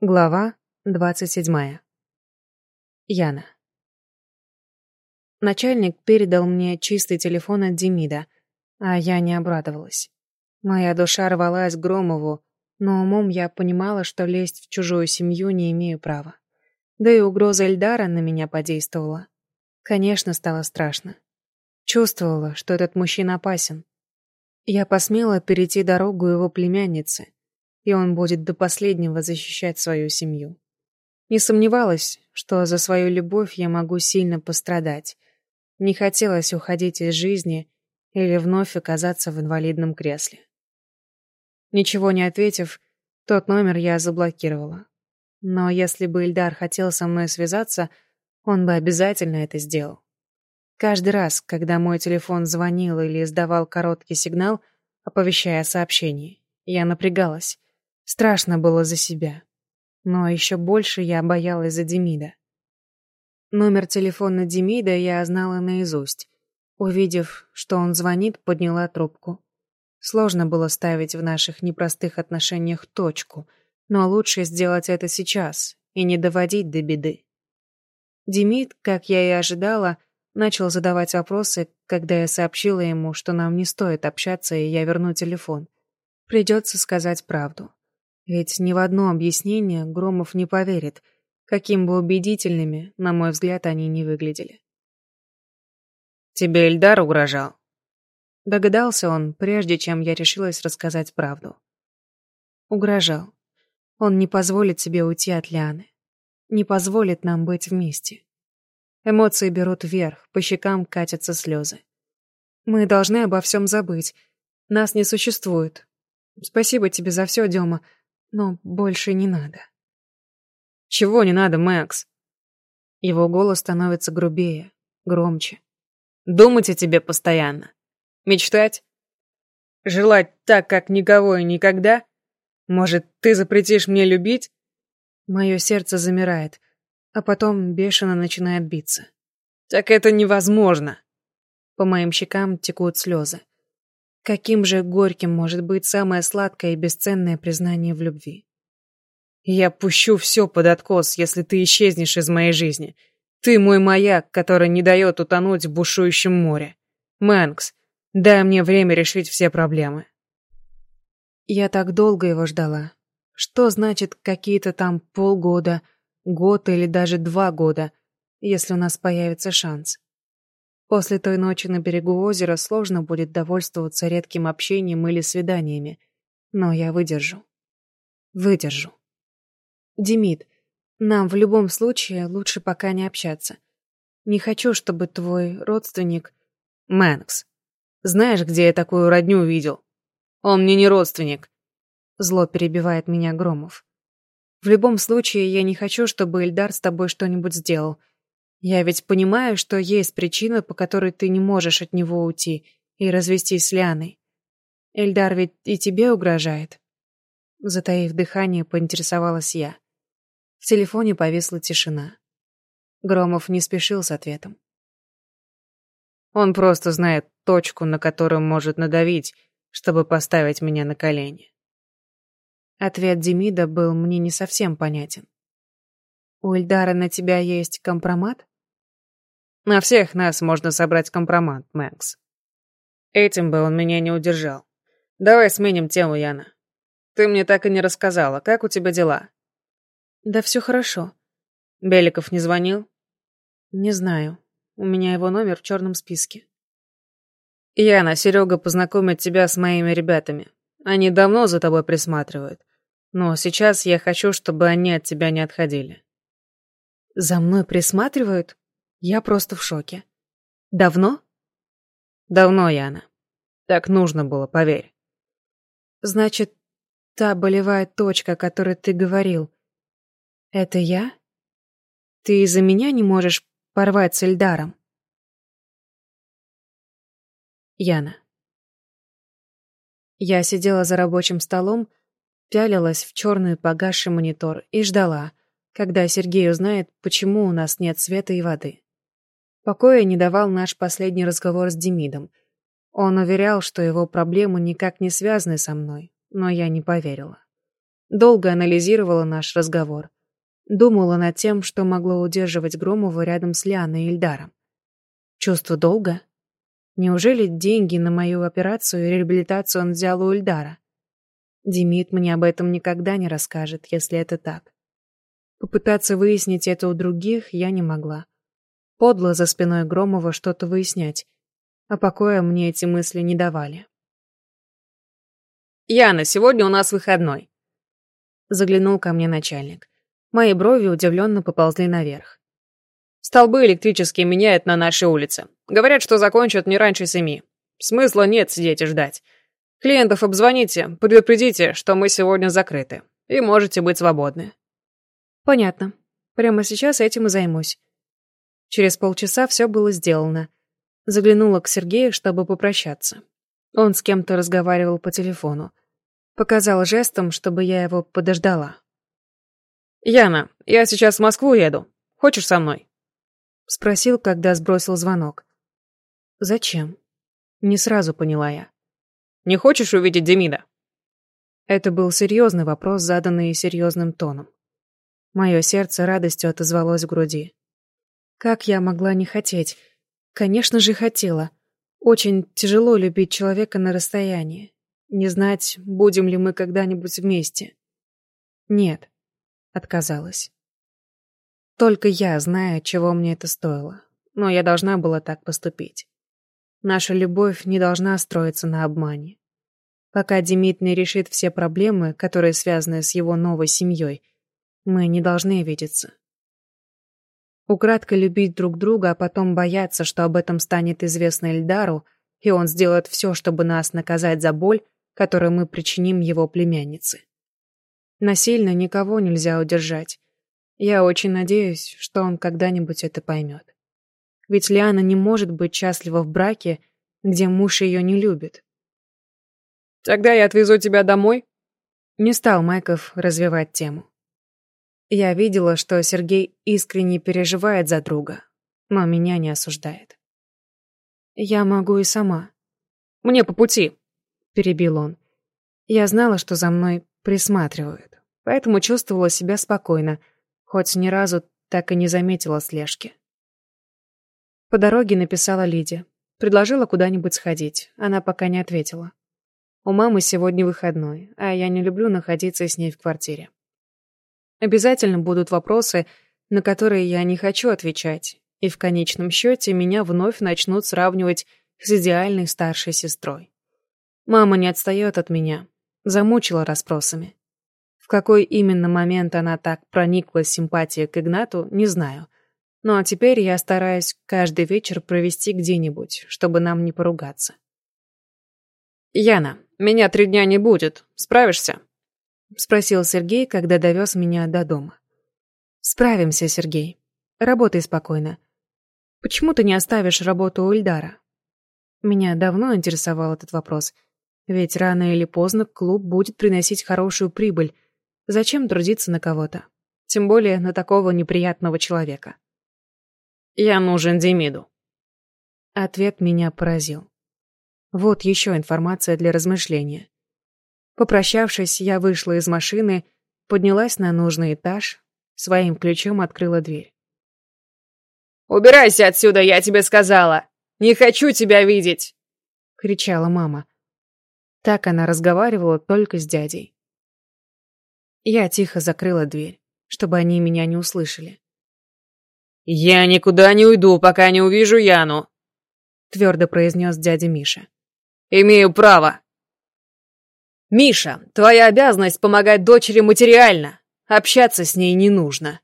Глава двадцать седьмая. Яна. Начальник передал мне чистый телефон от Демида, а я не обрадовалась. Моя душа рвалась к Громову, но умом я понимала, что лезть в чужую семью не имею права. Да и угроза Эльдара на меня подействовала. Конечно, стало страшно. Чувствовала, что этот мужчина опасен. Я посмела перейти дорогу его племянницы — и он будет до последнего защищать свою семью. Не сомневалась, что за свою любовь я могу сильно пострадать. Не хотелось уходить из жизни или вновь оказаться в инвалидном кресле. Ничего не ответив, тот номер я заблокировала. Но если бы Ильдар хотел со мной связаться, он бы обязательно это сделал. Каждый раз, когда мой телефон звонил или издавал короткий сигнал, оповещая о сообщении, я напрягалась. Страшно было за себя. Но еще больше я боялась за Демида. Номер телефона Демида я знала наизусть. Увидев, что он звонит, подняла трубку. Сложно было ставить в наших непростых отношениях точку, но лучше сделать это сейчас и не доводить до беды. Демид, как я и ожидала, начал задавать вопросы, когда я сообщила ему, что нам не стоит общаться, и я верну телефон. Придется сказать правду. Ведь ни в одно объяснение Громов не поверит, каким бы убедительными, на мой взгляд, они не выглядели. «Тебе Эльдар угрожал?» Догадался он, прежде чем я решилась рассказать правду. Угрожал. Он не позволит себе уйти от Лианы. Не позволит нам быть вместе. Эмоции берут вверх, по щекам катятся слезы. Мы должны обо всем забыть. Нас не существует. Спасибо тебе за все, Дема. Но больше не надо. Чего не надо, Мэкс? Его голос становится грубее, громче. Думать о тебе постоянно. Мечтать? Желать так, как никого и никогда? Может, ты запретишь мне любить? Мое сердце замирает, а потом бешено начинает биться. Так это невозможно. По моим щекам текут слезы. Каким же горьким может быть самое сладкое и бесценное признание в любви? Я пущу все под откос, если ты исчезнешь из моей жизни. Ты мой маяк, который не дает утонуть в бушующем море. Мэнкс, дай мне время решить все проблемы. Я так долго его ждала. Что значит какие-то там полгода, год или даже два года, если у нас появится шанс? После той ночи на берегу озера сложно будет довольствоваться редким общением или свиданиями. Но я выдержу. Выдержу. Демид, нам в любом случае лучше пока не общаться. Не хочу, чтобы твой родственник... Мэнкс, знаешь, где я такую родню видел? Он мне не родственник. Зло перебивает меня Громов. В любом случае, я не хочу, чтобы Эльдар с тобой что-нибудь сделал. Я ведь понимаю, что есть причина, по которой ты не можешь от него уйти и развестись с Лианой. Эльдар ведь и тебе угрожает. Затаив дыхание, поинтересовалась я. В телефоне повисла тишина. Громов не спешил с ответом. Он просто знает точку, на которую может надавить, чтобы поставить меня на колени. Ответ Демида был мне не совсем понятен. У Эльдара на тебя есть компромат? На всех нас можно собрать компромат, Мэкс. Этим бы он меня не удержал. Давай сменим тему, Яна. Ты мне так и не рассказала, как у тебя дела? Да все хорошо. Беликов не звонил? Не знаю. У меня его номер в черном списке. Яна, Серега познакомит тебя с моими ребятами. Они давно за тобой присматривают. Но сейчас я хочу, чтобы они от тебя не отходили. За мной присматривают? Я просто в шоке. Давно? Давно, Яна. Так нужно было, поверь. Значит, та болевая точка, о которой ты говорил, это я? Ты из-за меня не можешь порвать с Эльдаром? Яна. Я сидела за рабочим столом, пялилась в черный погасший монитор и ждала, когда Сергей узнает, почему у нас нет света и воды. Покоя не давал наш последний разговор с Демидом. Он уверял, что его проблемы никак не связаны со мной, но я не поверила. Долго анализировала наш разговор. Думала над тем, что могло удерживать Громова рядом с Лианой и Ильдаром. Чувство долга? Неужели деньги на мою операцию и реабилитацию он взял у Ильдара? Демид мне об этом никогда не расскажет, если это так. Попытаться выяснить это у других я не могла. Подло за спиной Громова что-то выяснять, а покоя мне эти мысли не давали. «Яна, сегодня у нас выходной», — заглянул ко мне начальник. Мои брови удивленно поползли наверх. «Столбы электрические меняют на нашей улице. Говорят, что закончат не раньше семи. Смысла нет сидеть и ждать. Клиентов обзвоните, предупредите, что мы сегодня закрыты. И можете быть свободны». «Понятно. Прямо сейчас этим и займусь». Через полчаса все было сделано. Заглянула к Сергею, чтобы попрощаться. Он с кем-то разговаривал по телефону. Показал жестом, чтобы я его подождала. «Яна, я сейчас в Москву еду. Хочешь со мной?» Спросил, когда сбросил звонок. «Зачем?» Не сразу поняла я. «Не хочешь увидеть Демида?» Это был серьезный вопрос, заданный серьезным тоном. Мое сердце радостью отозвалось в груди. Как я могла не хотеть? Конечно же, хотела. Очень тяжело любить человека на расстоянии. Не знать, будем ли мы когда-нибудь вместе. Нет, отказалась. Только я знаю, чего мне это стоило. Но я должна была так поступить. Наша любовь не должна строиться на обмане. Пока Демид не решит все проблемы, которые связаны с его новой семьей, мы не должны видеться. Украдкой любить друг друга, а потом бояться, что об этом станет известно Эльдару, и он сделает все, чтобы нас наказать за боль, которую мы причиним его племяннице. Насильно никого нельзя удержать. Я очень надеюсь, что он когда-нибудь это поймет. Ведь Лиана не может быть счастлива в браке, где муж ее не любит. «Тогда я отвезу тебя домой?» Не стал Майков развивать тему. Я видела, что Сергей искренне переживает за друга, но меня не осуждает. «Я могу и сама». «Мне по пути», — перебил он. Я знала, что за мной присматривают, поэтому чувствовала себя спокойно, хоть ни разу так и не заметила слежки. По дороге написала Лиде. Предложила куда-нибудь сходить. Она пока не ответила. У мамы сегодня выходной, а я не люблю находиться с ней в квартире. Обязательно будут вопросы, на которые я не хочу отвечать, и в конечном счете меня вновь начнут сравнивать с идеальной старшей сестрой. Мама не отстает от меня, замучила расспросами. В какой именно момент она так прониклась симпатией к Игнату, не знаю. Но теперь я стараюсь каждый вечер провести где-нибудь, чтобы нам не поругаться. «Яна, меня три дня не будет. Справишься?» — спросил Сергей, когда довез меня до дома. «Справимся, Сергей. Работай спокойно. Почему ты не оставишь работу у Ильдара?» Меня давно интересовал этот вопрос, ведь рано или поздно клуб будет приносить хорошую прибыль. Зачем трудиться на кого-то? Тем более на такого неприятного человека. «Я нужен Демиду». Ответ меня поразил. Вот еще информация для размышления. Попрощавшись, я вышла из машины, поднялась на нужный этаж, своим ключом открыла дверь. «Убирайся отсюда, я тебе сказала! Не хочу тебя видеть!» — кричала мама. Так она разговаривала только с дядей. Я тихо закрыла дверь, чтобы они меня не услышали. «Я никуда не уйду, пока не увижу Яну», — твердо произнес дядя Миша. «Имею право». «Миша, твоя обязанность помогать дочери материально. Общаться с ней не нужно».